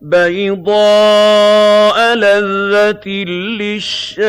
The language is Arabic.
بَيْضَاءَ لَذَّةٍ لِّلشَّارِبِينَ